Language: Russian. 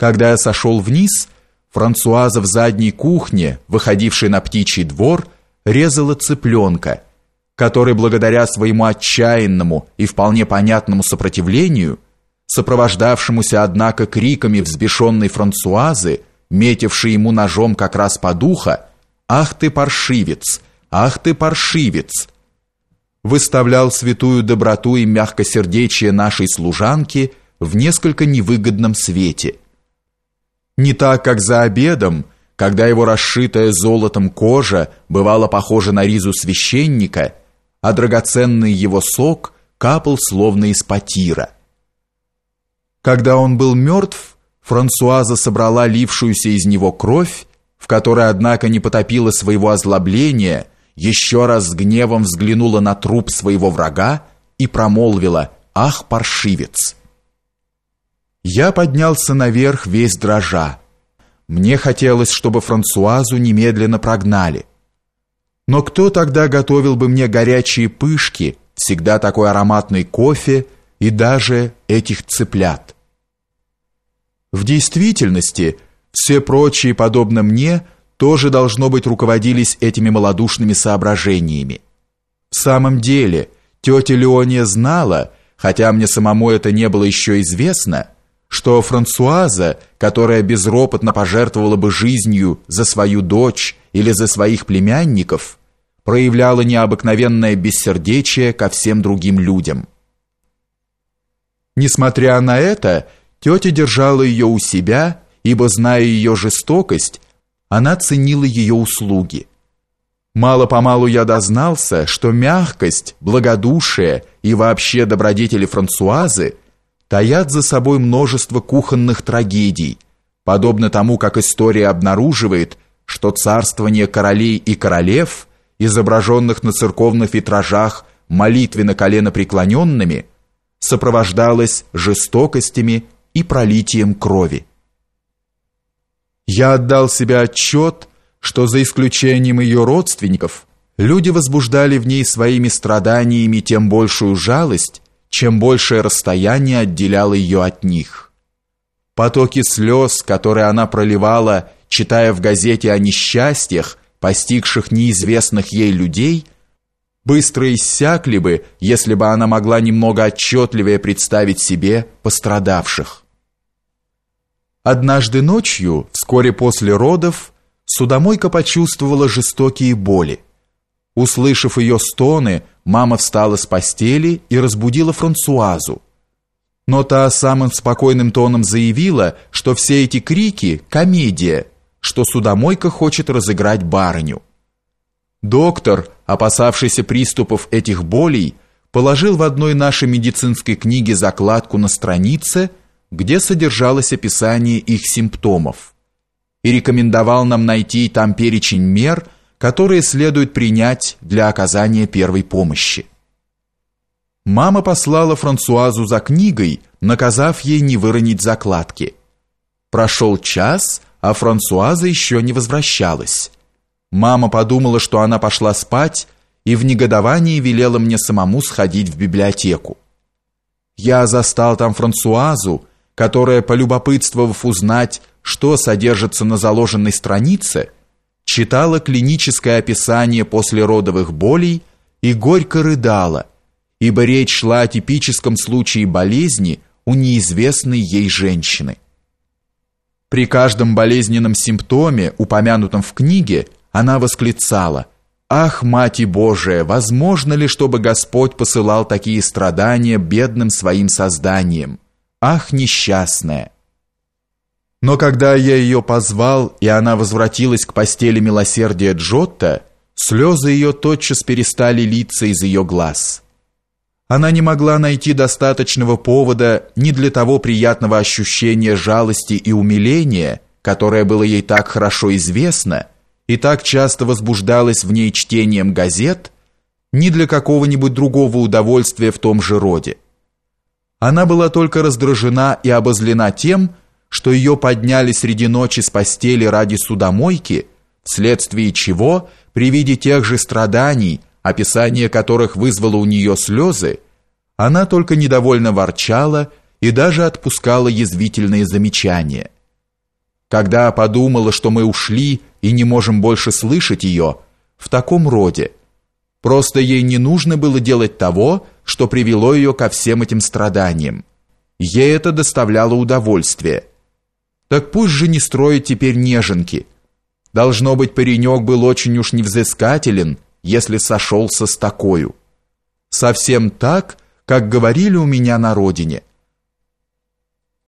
Когда я сошел вниз, Франсуаза в задней кухне, выходившей на птичий двор, резала цыпленка, который благодаря своему отчаянному и вполне понятному сопротивлению, сопровождавшемуся, однако, криками взбешенной Франсуазы, метившей ему ножом как раз под ухо, «Ах ты паршивец! Ах ты паршивец!» выставлял святую доброту и мягкосердечие нашей служанки в несколько невыгодном свете. Не так, как за обедом, когда его расшитая золотом кожа бывала похожа на ризу священника, а драгоценный его сок капал словно из потира. Когда он был мертв, Франсуаза собрала лившуюся из него кровь, в которой, однако, не потопила своего озлобления, еще раз с гневом взглянула на труп своего врага и промолвила «Ах, паршивец!». Я поднялся наверх весь дрожа. Мне хотелось, чтобы Франсуазу немедленно прогнали. Но кто тогда готовил бы мне горячие пышки, всегда такой ароматный кофе и даже этих цыплят? В действительности, все прочие, подобно мне, тоже, должно быть, руководились этими малодушными соображениями. В самом деле, тетя Леония знала, хотя мне самому это не было еще известно, что Франсуаза, которая безропотно пожертвовала бы жизнью за свою дочь или за своих племянников, проявляла необыкновенное бессердечие ко всем другим людям. Несмотря на это, тетя держала ее у себя, ибо, зная ее жестокость, она ценила ее услуги. Мало-помалу я дознался, что мягкость, благодушие и вообще добродетели Франсуазы таят за собой множество кухонных трагедий, подобно тому, как история обнаруживает, что царствование королей и королев, изображенных на церковных витражах молитвенно коленопреклоненными, сопровождалось жестокостями и пролитием крови. Я отдал себе отчет, что за исключением ее родственников, люди возбуждали в ней своими страданиями тем большую жалость, чем большее расстояние отделяло ее от них. Потоки слез, которые она проливала, читая в газете о несчастьях, постигших неизвестных ей людей, быстро иссякли бы, если бы она могла немного отчетливее представить себе пострадавших. Однажды ночью, вскоре после родов, судомойка почувствовала жестокие боли. Услышав ее стоны, мама встала с постели и разбудила Франсуазу. Но та самым спокойным тоном заявила, что все эти крики – комедия, что судомойка хочет разыграть барыню. Доктор, опасавшийся приступов этих болей, положил в одной нашей медицинской книге закладку на странице – где содержалось описание их симптомов, и рекомендовал нам найти там перечень мер, которые следует принять для оказания первой помощи. Мама послала Франсуазу за книгой, наказав ей не выронить закладки. Прошел час, а Франсуаза еще не возвращалась. Мама подумала, что она пошла спать, и в негодовании велела мне самому сходить в библиотеку. Я застал там Франсуазу, которая, полюбопытствовав узнать, что содержится на заложенной странице, читала клиническое описание послеродовых болей и горько рыдала, ибо речь шла о типическом случае болезни у неизвестной ей женщины. При каждом болезненном симптоме, упомянутом в книге, она восклицала «Ах, Мать Божия, возможно ли, чтобы Господь посылал такие страдания бедным своим созданиям?» Ах, несчастная! Но когда я ее позвал, и она возвратилась к постели милосердия Джотто, слезы ее тотчас перестали литься из ее глаз. Она не могла найти достаточного повода ни для того приятного ощущения жалости и умиления, которое было ей так хорошо известно и так часто возбуждалось в ней чтением газет, ни для какого-нибудь другого удовольствия в том же роде. Она была только раздражена и обозлена тем, что ее подняли среди ночи с постели ради судомойки, вследствие чего, при виде тех же страданий, описание которых вызвало у нее слезы, она только недовольно ворчала и даже отпускала язвительные замечания – когда подумала, что мы ушли и не можем больше слышать ее, в таком роде. Просто ей не нужно было делать того, что привело ее ко всем этим страданиям. Ей это доставляло удовольствие. Так пусть же не строит теперь неженки. Должно быть, паренек был очень уж невзыскателен, если сошелся с такою. Совсем так, как говорили у меня на родине –